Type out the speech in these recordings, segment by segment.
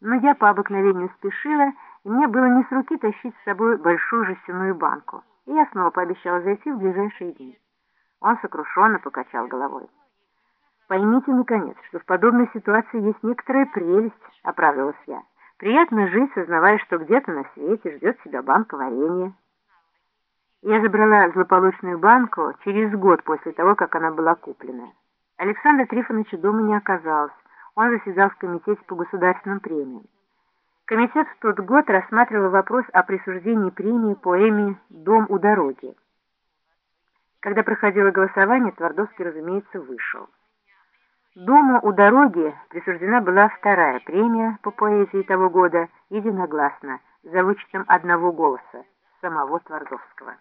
Но я по обыкновению спешила, и мне было не с руки тащить с собой большую жестяную банку, и я снова пообещала зайти в ближайшие дни. Он сокрушенно покачал головой. «Поймите, наконец, что в подобной ситуации есть некоторая прелесть», — оправдывалась я. «Приятно жить, сознавая, что где-то на свете ждет себя банка варенья». Я забрала злополучную банку через год после того, как она была куплена. Александра Трифоновича дома не оказалось. Он заседал в комитете по государственным премиям. Комитет в тот год рассматривал вопрос о присуждении премии поэме «Дом у дороги». Когда проходило голосование, Твардовский, разумеется, вышел. Дому у дороги присуждена была вторая премия по поэзии того года единогласно, за вычетом одного голоса, самого Твардовского.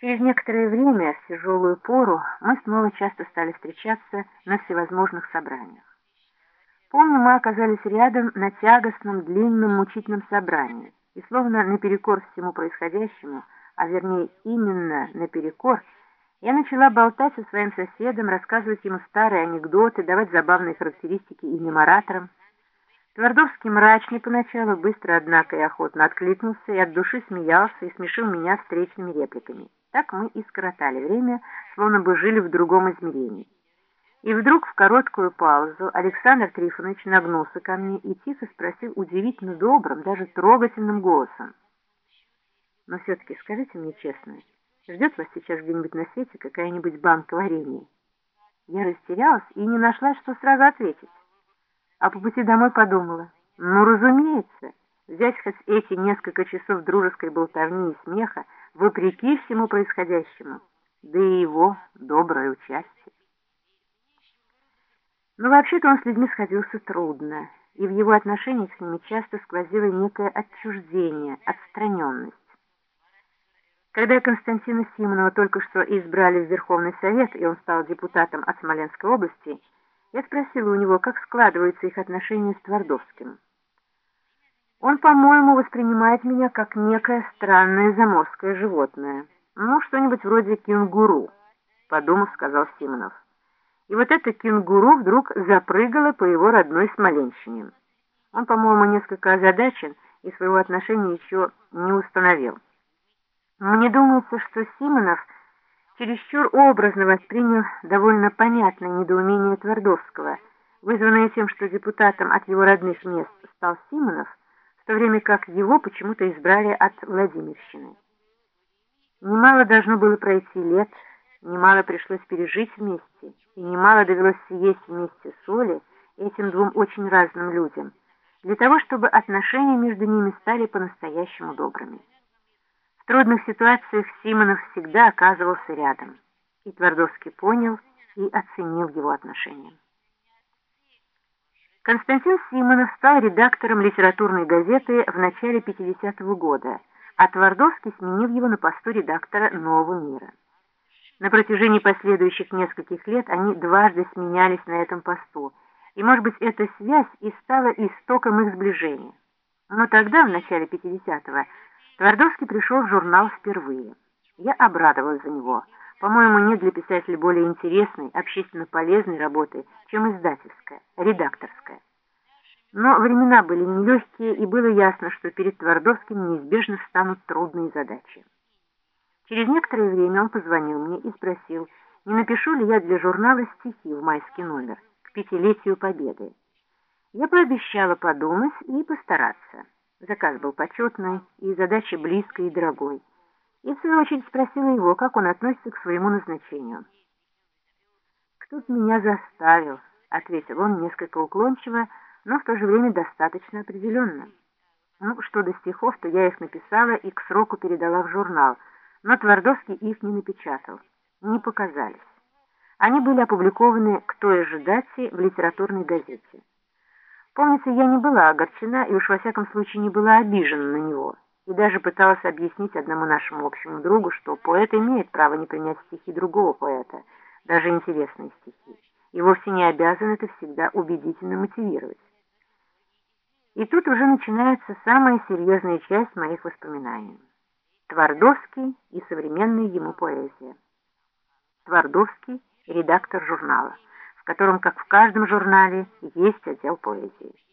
Через некоторое время, в тяжелую пору, мы снова часто стали встречаться на всевозможных собраниях. Помню, мы оказались рядом на тягостном, длинном, мучительном собрании, и словно наперекор всему происходящему, а вернее именно наперекор, я начала болтать со своим соседом, рассказывать ему старые анекдоты, давать забавные характеристики имям ораторам. Твардовский мрачный поначалу, быстро, однако, и охотно откликнулся и от души смеялся и смешил меня встречными репликами. Так мы и скоротали время, словно бы жили в другом измерении. И вдруг в короткую паузу Александр Трифонович нагнулся ко мне и тихо спросил удивительно добрым, даже трогательным голосом. «Но все-таки скажите мне честно, ждет вас сейчас где-нибудь на свете какая-нибудь банка варенья?» Я растерялась и не нашла, что сразу ответить. А по пути домой подумала, ну, разумеется, взять хоть эти несколько часов дружеской болтовни и смеха, вопреки всему происходящему, да и его доброе участие. Но вообще-то он с людьми сходился трудно, и в его отношениях с ними часто сквозило некое отчуждение, отстраненность. Когда Константина Симонова только что избрали в Верховный Совет, и он стал депутатом от Смоленской области, я спросила у него, как складываются их отношения с Твардовским. Он, по-моему, воспринимает меня как некое странное заморское животное. Ну, что-нибудь вроде кенгуру, подумав, сказал Симонов. И вот эта кенгуру вдруг запрыгала по его родной Смоленщине. Он, по-моему, несколько озадачен и своего отношения еще не установил. Мне думается, что Симонов чересчур образно воспринял довольно понятное недоумение Твардовского, вызванное тем, что депутатом от его родных мест стал Симонов, то время как его почему-то избрали от Владимирщины. Немало должно было пройти лет, немало пришлось пережить вместе, и немало довелось съесть вместе соли этим двум очень разным людям, для того, чтобы отношения между ними стали по-настоящему добрыми. В трудных ситуациях Симонов всегда оказывался рядом, и Твардовский понял и оценил его отношения. Константин Симонов стал редактором литературной газеты в начале 50-го года, а Твардовский сменил его на посту редактора «Нового мира». На протяжении последующих нескольких лет они дважды сменялись на этом посту, и, может быть, эта связь и стала истоком их сближения. Но тогда, в начале 50-го, Твардовский пришел в журнал впервые. Я обрадовалась за него. По-моему, нет для писателя более интересной, общественно полезной работы, чем издательская, редакторская. Но времена были нелегкие, и было ясно, что перед Твардовским неизбежно встанут трудные задачи. Через некоторое время он позвонил мне и спросил, не напишу ли я для журнала стихи в майский номер к пятилетию Победы. Я пообещала подумать и постараться. Заказ был почетный и задача близкой и дорогой. И в свою очередь спросила его, как он относится к своему назначению. «Кто-то меня заставил», — ответил он несколько уклончиво, но в то же время достаточно определенно. Ну, что до стихов, то я их написала и к сроку передала в журнал — но Твардовский их не напечатал, не показались. Они были опубликованы к той же дате в литературной газете. Помнится, я не была огорчена и уж во всяком случае не была обижена на него, и даже пыталась объяснить одному нашему общему другу, что поэт имеет право не принять стихи другого поэта, даже интересные стихи, и вовсе не обязан это всегда убедительно мотивировать. И тут уже начинается самая серьезная часть моих воспоминаний. Твардовский и современная ему поэзия. Твардовский – редактор журнала, в котором, как в каждом журнале, есть отдел поэзии.